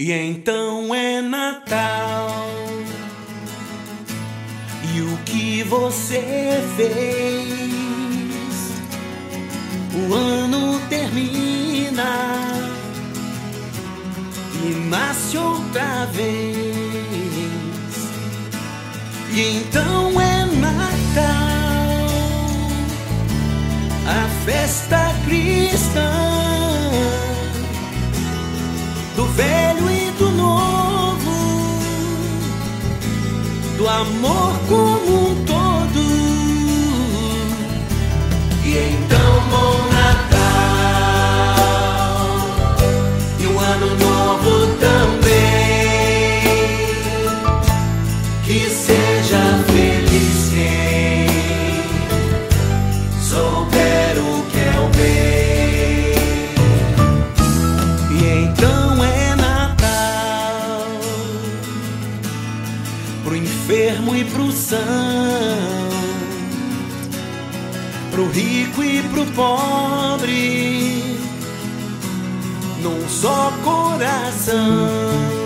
E então é Natal. E o que você fez? O ano termina e nasce outra vez. E então é Natal, a festa cristã amor como um todo. E então, bom Natal, e um ano novo também, são, pro rico e pro pobre, num só coração.